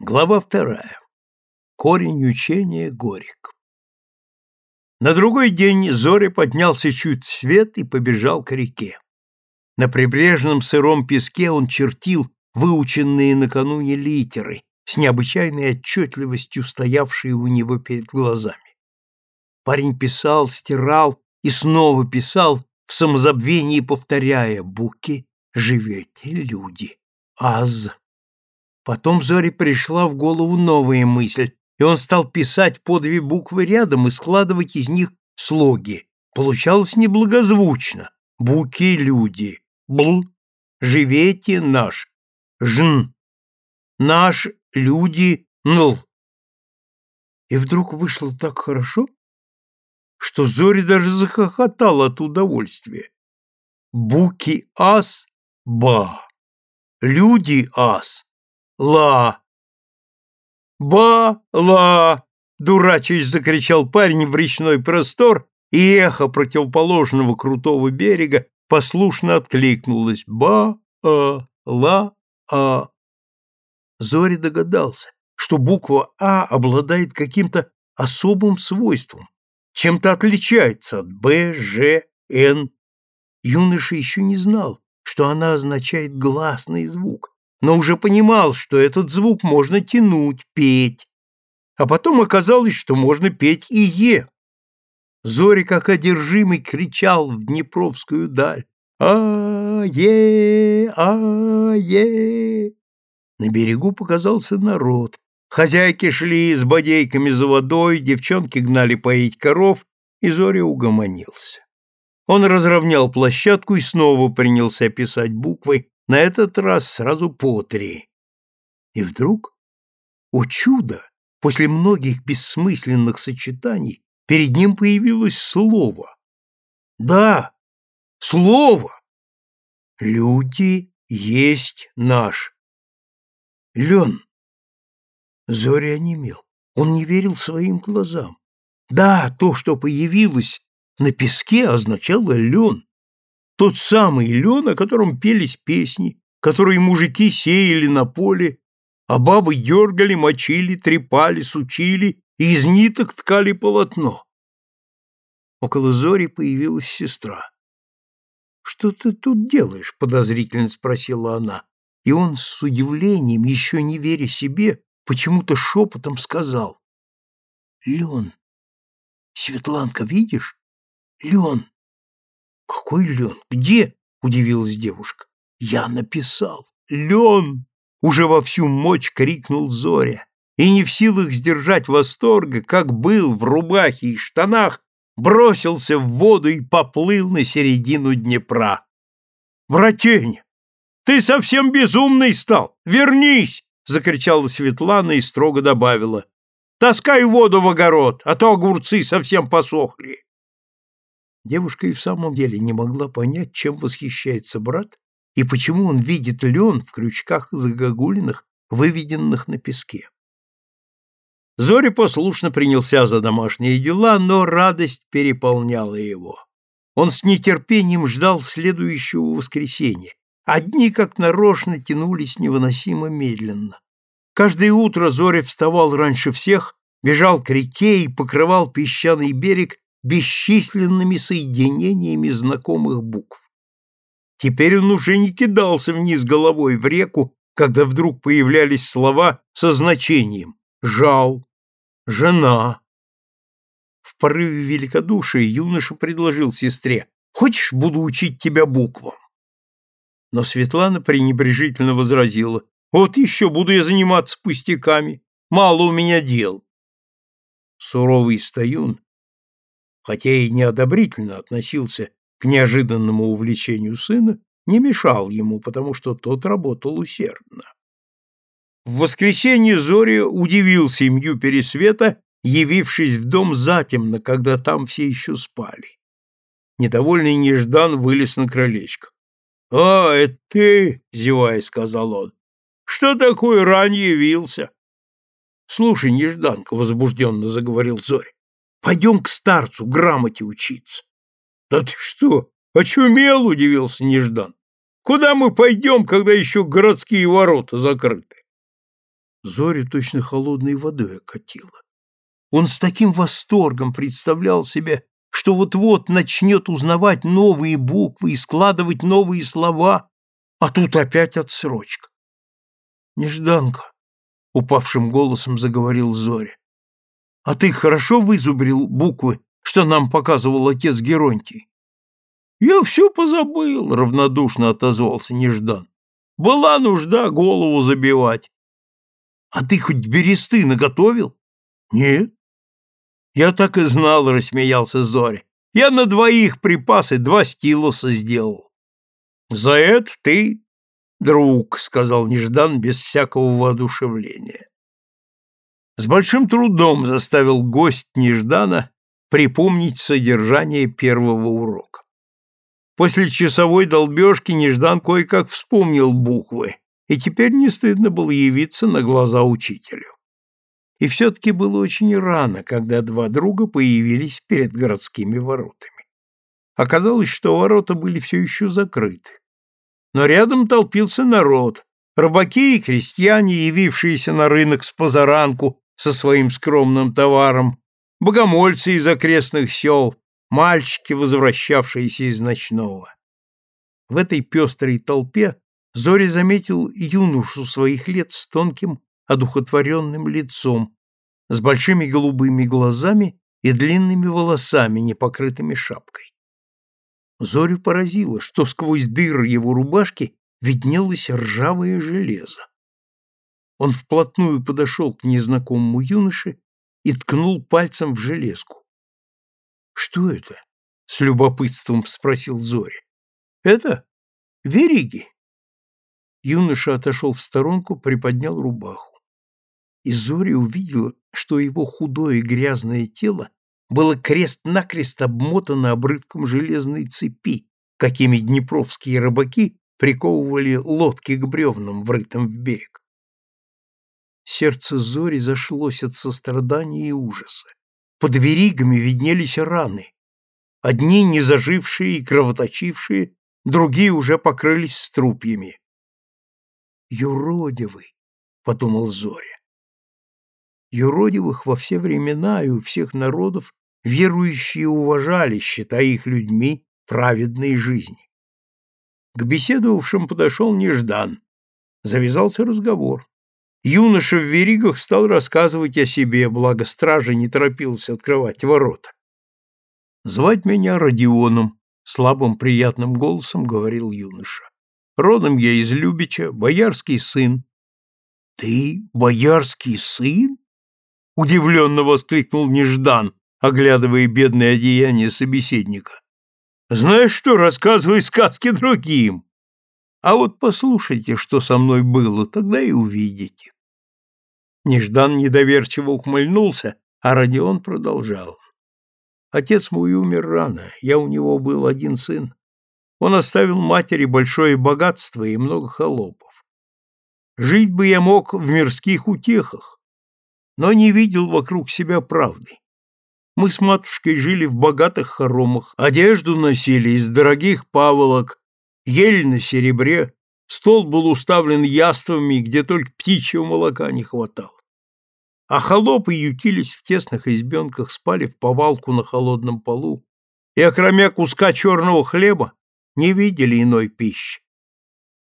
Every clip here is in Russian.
Глава вторая. Корень учения Горек. На другой день Зоря поднялся чуть свет и побежал к реке. На прибрежном сыром песке он чертил выученные накануне литеры, с необычайной отчетливостью стоявшие у него перед глазами. Парень писал, стирал и снова писал, в самозабвении повторяя «Буки, живете, люди, аз». Потом Зоре пришла в голову новая мысль, и он стал писать по две буквы рядом и складывать из них слоги. Получалось неблагозвучно. Буки люди. Бл. Живете наш. Жн. Наш люди нл. И вдруг вышло так хорошо, что Зори даже захохотал от удовольствия. Буки ас ба. Люди ас ла. Ба-ла! Дурачись закричал парень в речной простор, и эхо противоположного крутого берега послушно откликнулось «ба-а-ла-а». Зори догадался, что буква «А» обладает каким-то особым свойством, чем-то отличается от «Б», «Ж», «Н». Юноша еще не знал, что она означает гласный звук, но уже понимал, что этот звук можно тянуть, петь. А потом оказалось, что можно петь и «е». Зори, как одержимый, кричал в Днепровскую даль. «А-е! А-е!» На берегу показался народ. Хозяйки шли с бодейками за водой, девчонки гнали поить коров, и Зори угомонился. Он разровнял площадку и снова принялся писать буквы, на этот раз сразу по три. И вдруг, о чудо, после многих бессмысленных сочетаний перед ним появилось слово. Да, слово. Люди есть наш. Лен. Зоря онемел. Он не верил своим глазам. Да, то, что появилось на песке, означало лен. Тот самый лен, о котором пелись песни, которые мужики сеяли на поле, а бабы дергали, мочили, трепали, сучили и из ниток ткали полотно. Около Зори появилась сестра. «Что ты тут делаешь?» — подозрительно спросила она. И он с удивлением, еще не веря себе, почему-то шепотом сказал. «Лен, Светланка, видишь? Лен!» «Какой лен? Где?» — удивилась девушка. «Я написал. Лен!» — уже во всю мощь крикнул Зоря. И не в силах сдержать восторга, как был в рубахе и штанах, бросился в воду и поплыл на середину Днепра. «Братень, ты совсем безумный стал! Вернись!» — закричала Светлана и строго добавила. «Таскай воду в огород, а то огурцы совсем посохли!» Девушка и в самом деле не могла понять, чем восхищается брат и почему он видит лен в крючках загогулинах, выведенных на песке. Зори послушно принялся за домашние дела, но радость переполняла его. Он с нетерпением ждал следующего воскресенья. Одни, как нарочно, тянулись невыносимо медленно. Каждое утро Зори вставал раньше всех, бежал к реке и покрывал песчаный берег бесчисленными соединениями знакомых букв. Теперь он уже не кидался вниз головой в реку, когда вдруг появлялись слова со значением «жал», «жена». В порыве великодушия юноша предложил сестре «Хочешь, буду учить тебя буквам?» Но Светлана пренебрежительно возразила «Вот еще буду я заниматься пустяками, мало у меня дел». Суровый стоюн хотя и неодобрительно относился к неожиданному увлечению сына, не мешал ему, потому что тот работал усердно. В воскресенье Зоря удивил семью Пересвета, явившись в дом затемно, когда там все еще спали. Недовольный Неждан вылез на крылечко. — А, это ты, — зевая, сказал он. — Что такое рань явился? — Слушай, Нежданка, — возбужденно заговорил Зорь, Пойдем к старцу грамоте учиться. — Да ты что, очумел, — удивился Неждан. — Куда мы пойдем, когда еще городские ворота закрыты? Зорю точно холодной водой окатило. Он с таким восторгом представлял себе, что вот-вот начнет узнавать новые буквы и складывать новые слова, а тут опять отсрочка. «Нежданка», — упавшим голосом заговорил Зоря, — «а ты хорошо вызубрил буквы, что нам показывал отец Геронтий?» «Я все позабыл», — равнодушно отозвался Неждан. «Была нужда голову забивать». «А ты хоть бересты наготовил?» «Нет». «Я так и знал», — рассмеялся Зоря. «Я на двоих припасы два стилуса сделал». «За это ты друг», — сказал Неждан без всякого воодушевления. С большим трудом заставил гость Неждана припомнить содержание первого урока. После часовой долбежки Неждан кое-как вспомнил буквы, и теперь не стыдно было явиться на глаза учителю. И все-таки было очень рано, когда два друга появились перед городскими воротами. Оказалось, что ворота были все еще закрыты. Но рядом толпился народ, рыбаки и крестьяне, явившиеся на рынок с позаранку со своим скромным товаром, богомольцы из окрестных сел, мальчики, возвращавшиеся из ночного. В этой пестрой толпе Зори заметил юношу своих лет с тонким, одухотворенным лицом, с большими голубыми глазами и длинными волосами, не покрытыми шапкой. Зорю поразило, что сквозь дыры его рубашки виднелось ржавое железо. Он вплотную подошел к незнакомому юноше и ткнул пальцем в железку. Что это? С любопытством спросил Зори. Это вериги. Юноша отошел в сторонку, приподнял рубаху. И Зори увидела, что его худое грязное тело было крест-накрест обмотано обрывком железной цепи, какими днепровские рыбаки приковывали лодки к бревнам, врытым в берег. Сердце Зори зашлось от сострадания и ужаса. Под веригами виднелись раны. Одни не зажившие и кровоточившие, другие уже покрылись струпьями. «Юродивый!» — подумал Зоря. Юродивых во все времена и у всех народов верующие уважали, считая их людьми праведной жизни. К беседовавшим подошел Неждан. Завязался разговор. Юноша в веригах стал рассказывать о себе, благо стража не торопился открывать ворота. «Звать меня Родионом», — слабым приятным голосом говорил юноша. «Родом я из Любича, боярский сын». «Ты боярский сын?» — удивленно воскликнул Неждан, оглядывая бедное одеяние собеседника. «Знаешь что, рассказывай сказки другим. А вот послушайте, что со мной было, тогда и увидите». Неждан недоверчиво ухмыльнулся, а Родион продолжал. Отец мой умер рано, я у него был один сын. Он оставил матери большое богатство и много холопов. Жить бы я мог в мирских утехах, но не видел вокруг себя правды. Мы с матушкой жили в богатых хоромах, одежду носили из дорогих паволок, ели на серебре, Стол был уставлен яствами, где только птичьего молока не хватало. А холопы ютились в тесных избенках, спали в повалку на холодном полу и, окромя куска черного хлеба, не видели иной пищи.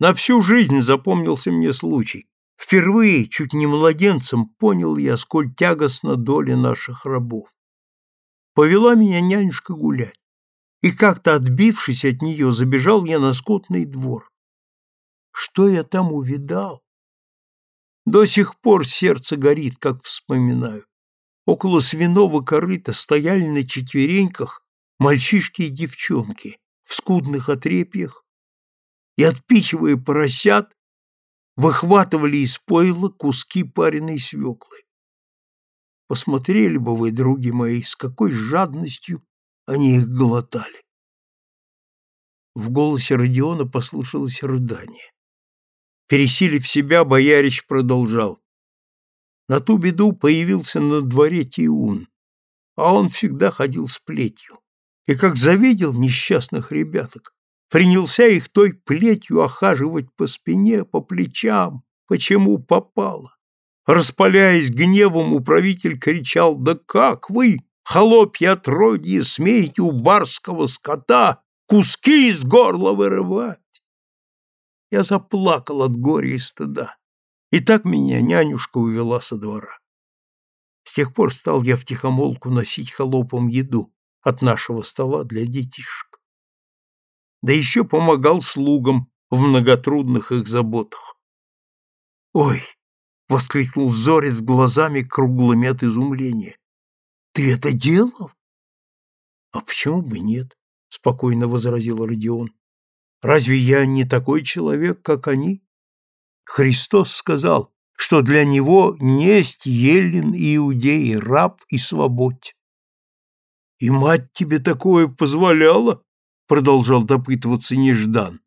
На всю жизнь запомнился мне случай. Впервые, чуть не младенцем, понял я, сколь тягостна доля наших рабов. Повела меня нянюшка гулять, и как-то отбившись от нее, забежал я на скотный двор. Что я там увидал? До сих пор сердце горит, как вспоминаю. Около свиного корыта стояли на четвереньках мальчишки и девчонки в скудных отрепьях и, отпихивая поросят, выхватывали из пойла куски пареной свеклы. Посмотрели бы вы, други мои, с какой жадностью они их глотали. В голосе Родиона послышалось рыдание. Пересилив себя, боярич продолжал. На ту беду появился на дворе Тиун, а он всегда ходил с плетью. И как завидел несчастных ребяток, принялся их той плетью охаживать по спине, по плечам, почему попало. Распаляясь гневом, управитель кричал, «Да как вы, холопья отродье, смеете у барского скота куски из горла вырывать?» Я заплакал от горя и стыда. И так меня нянюшка увела со двора. С тех пор стал я втихомолку носить холопам еду от нашего стола для детишек. Да еще помогал слугам в многотрудных их заботах. «Ой!» — воскликнул Зорец глазами круглыми от изумления. «Ты это делал?» «А почему бы нет?» — спокойно возразил Родион. «Разве я не такой человек, как они?» Христос сказал, что для него несть еллин и иудей, раб и свободь. «И мать тебе такое позволяла?» — продолжал допытываться Неждан.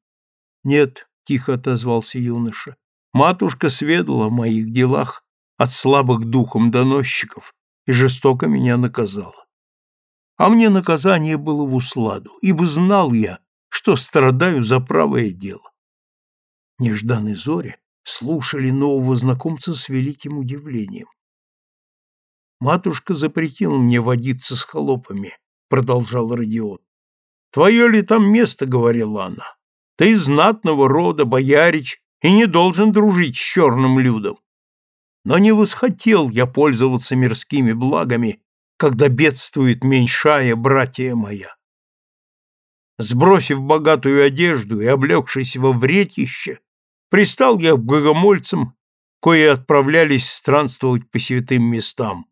«Нет», — тихо отозвался юноша, — «матушка сведала о моих делах от слабых духом доносчиков и жестоко меня наказала. А мне наказание было в усладу, ибо знал я, что страдаю за правое дело. Неждан и Зоря слушали нового знакомца с великим удивлением. «Матушка запретила мне водиться с холопами», — продолжал Родион. «Твое ли там место?» — говорила она. «Ты знатного рода, боярич, и не должен дружить с черным людом. Но не восхотел я пользоваться мирскими благами, когда бедствует меньшая братья моя. Сбросив богатую одежду и облегшись во вретище, Пристал я к богомольцам, кои отправлялись странствовать по святым местам.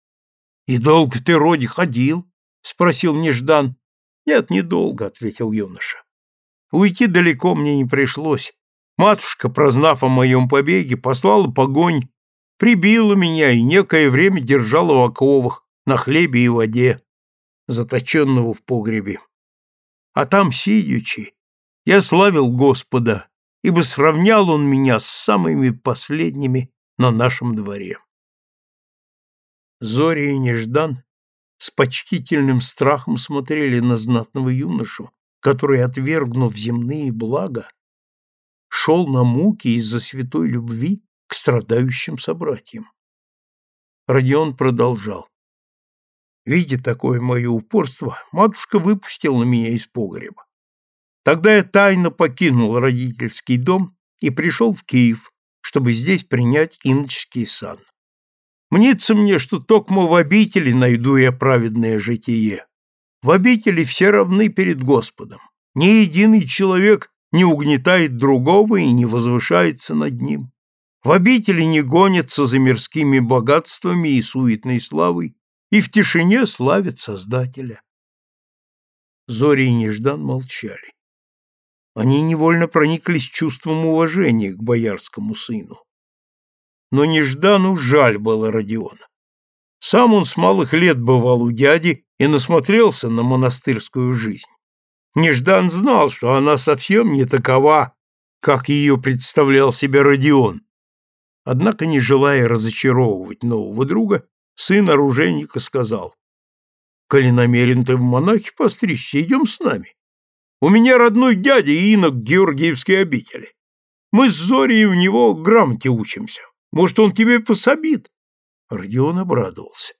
— И долго ты, Роди, ходил? — спросил Неждан. — Нет, недолго, — ответил юноша. Уйти далеко мне не пришлось. Матушка, прознав о моем побеге, послала погонь, прибила меня и некое время держала в оковах на хлебе и воде, заточенного в погребе. А там, сидячи, я славил Господа ибо сравнял он меня с самыми последними на нашем дворе. Зори и Неждан с почтительным страхом смотрели на знатного юношу, который, отвергнув земные блага, шел на муки из-за святой любви к страдающим собратьям. Родион продолжал. Видя такое мое упорство, матушка выпустила меня из погреба. Тогда я тайно покинул родительский дом и пришел в Киев, чтобы здесь принять иноческий сан. Мнится мне, что токмо в обители найду я праведное житие. В обители все равны перед Господом. Ни единый человек не угнетает другого и не возвышается над ним. В обители не гонятся за мирскими богатствами и суетной славой, и в тишине славят Создателя. Зори и Неждан молчали они невольно прониклись чувством уважения к боярскому сыну. Но Неждану жаль было Родиона. Сам он с малых лет бывал у дяди и насмотрелся на монастырскую жизнь. Неждан знал, что она совсем не такова, как ее представлял себе Родион. Однако, не желая разочаровывать нового друга, сын оружейника сказал, «Коли намерен ты в монахи постричься, идем с нами. У меня родной дядя инок Георгиевской обители. Мы с Зорей у него грамоте учимся. Может, он тебе пособит?» Родион обрадовался.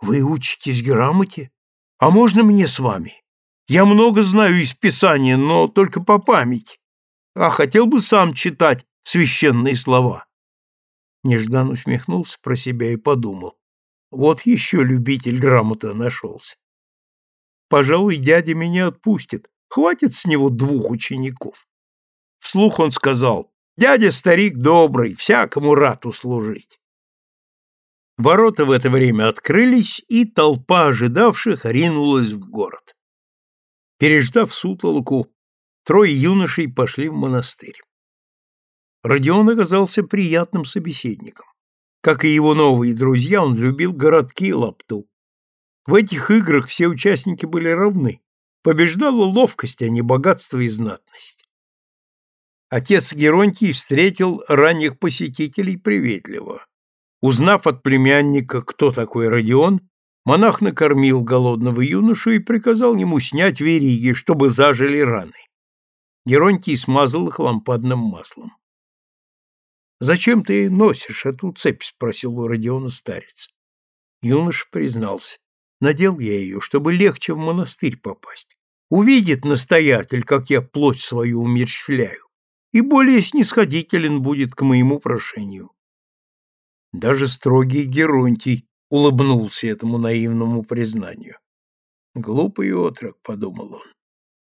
«Вы учитесь грамоте? А можно мне с вами? Я много знаю из Писания, но только по памяти. А хотел бы сам читать священные слова». Неждан усмехнулся про себя и подумал. Вот еще любитель грамоты нашелся. Пожалуй, дядя меня отпустит, Хватит с него двух учеников. Вслух он сказал, дядя старик добрый, всякому рад услужить. Ворота в это время открылись, и толпа ожидавших ринулась в город. Переждав сутолоку, трое юношей пошли в монастырь. Родион оказался приятным собеседником. Как и его новые друзья, он любил городки лапту. В этих играх все участники были равны, побеждала ловкость, а не богатство и знатность. Отец Геронтий встретил ранних посетителей приветливо. Узнав от племянника, кто такой Родион, монах накормил голодного юношу и приказал ему снять вериги, чтобы зажили раны. Геронтий смазал их лампадным маслом. Зачем ты носишь эту цепь? спросил у Родиона старец. Юноша признался. Надел я ее, чтобы легче в монастырь попасть. Увидит настоятель, как я плоть свою умерщвляю, и более снисходителен будет к моему прошению. Даже строгий Геронтий улыбнулся этому наивному признанию. Глупый отрок, подумал он.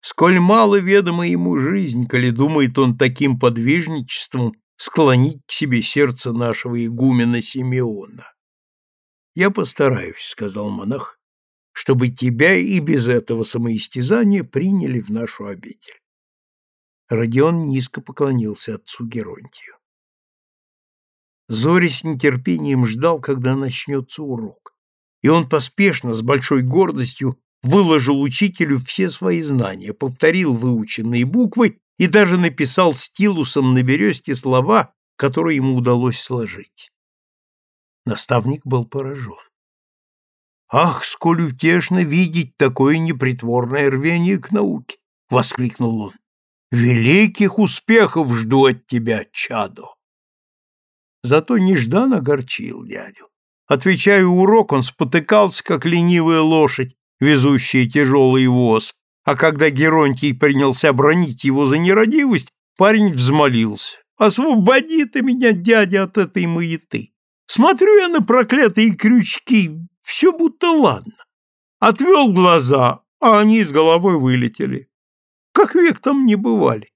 Сколь мало ведома ему жизнь, коли думает он таким подвижничеством склонить к себе сердце нашего игумена Симеона. Я постараюсь, сказал монах, чтобы тебя и без этого самоистязания приняли в нашу обитель. Родион низко поклонился отцу Геронтию. Зори с нетерпением ждал, когда начнется урок, и он поспешно, с большой гордостью, выложил учителю все свои знания, повторил выученные буквы и даже написал стилусом на бересте слова, которые ему удалось сложить. Наставник был поражен. «Ах, сколь утешно видеть такое непритворное рвение к науке!» — воскликнул он. «Великих успехов жду от тебя, чадо!» Зато неждан огорчил дядю. Отвечая урок, он спотыкался, как ленивая лошадь, везущая тяжелый воз, а когда Геронтий принялся бронить его за нерадивость, парень взмолился. «Освободи ты меня, дядя, от этой маяты! Смотрю я на проклятые крючки, все будто ладно. Отвел глаза, а они с головой вылетели. Как век там не бывали.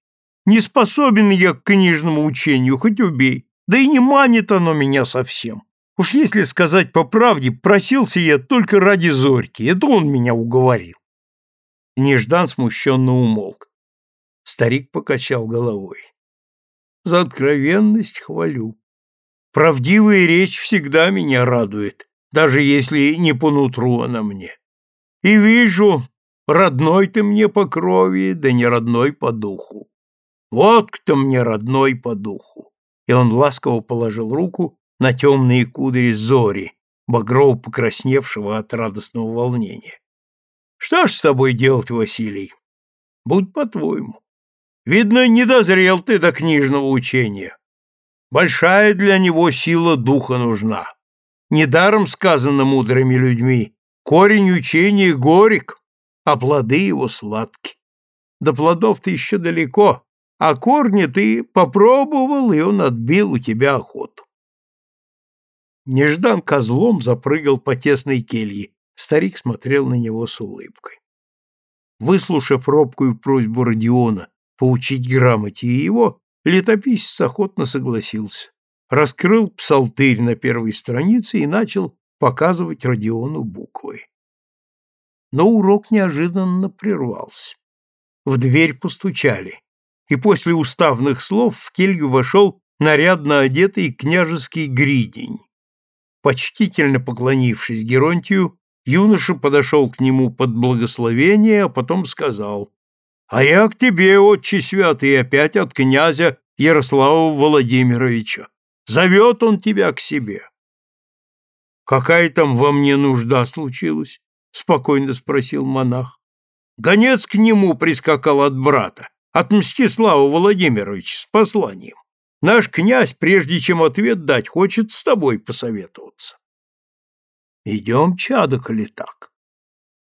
Не способен я к книжному учению, хоть убей. Да и не манит оно меня совсем. Уж если сказать по правде, просился я только ради Зорьки, это он меня уговорил. Неждан смущенно умолк. Старик покачал головой. За откровенность хвалю. Правдивая речь всегда меня радует, даже если не по нутру она мне. И вижу, родной ты мне по крови, да не родной по духу. Вот кто мне родной по духу и он ласково положил руку на темные кудри Зори, багрово покрасневшего от радостного волнения. «Что ж с тобой делать, Василий? Будь по-твоему. Видно, не дозрел ты до книжного учения. Большая для него сила духа нужна. Недаром сказано мудрыми людьми, корень учения горек, а плоды его сладки. До плодов-то еще далеко, а корни ты попробовал, и он отбил у тебя охоту. Неждан козлом запрыгал по тесной келье. Старик смотрел на него с улыбкой. Выслушав робкую просьбу Родиона поучить грамоте его, летописец охотно согласился. Раскрыл псалтырь на первой странице и начал показывать Родиону буквы. Но урок неожиданно прервался. В дверь постучали и после уставных слов в келью вошел нарядно одетый княжеский гридень. Почтительно поклонившись Геронтию, юноша подошел к нему под благословение, а потом сказал, «А я к тебе, отче святый, опять от князя Ярослава Владимировича. Зовет он тебя к себе». «Какая там во мне нужда случилась?» — спокойно спросил монах. Гонец к нему прискакал от брата от Мстислава Владимировича с посланием. Наш князь, прежде чем ответ дать, хочет с тобой посоветоваться. Идем, чадо, коли так.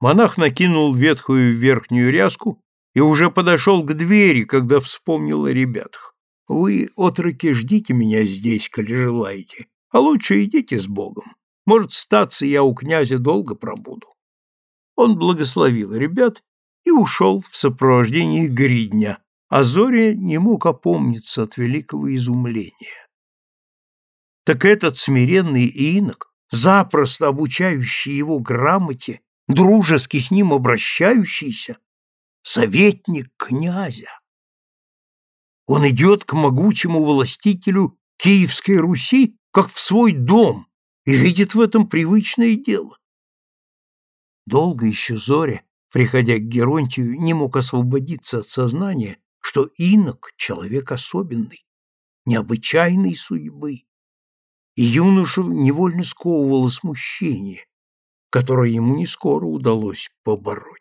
Монах накинул ветхую верхнюю ряску и уже подошел к двери, когда вспомнил о ребятах. Вы, отроки, ждите меня здесь, коли желаете, а лучше идите с Богом. Может, статься я у князя долго пробуду. Он благословил ребят и ушел в сопровождении гридня, а Зоря не мог опомниться от великого изумления. Так этот смиренный инок, запросто обучающий его грамоте, дружески с ним обращающийся, советник князя. Он идет к могучему властителю Киевской Руси, как в свой дом, и видит в этом привычное дело. Долго еще Зоря приходя к Геронтию, не мог освободиться от сознания, что инок — человек особенный, необычайной судьбы. И юношу невольно сковывало смущение, которое ему не скоро удалось побороть.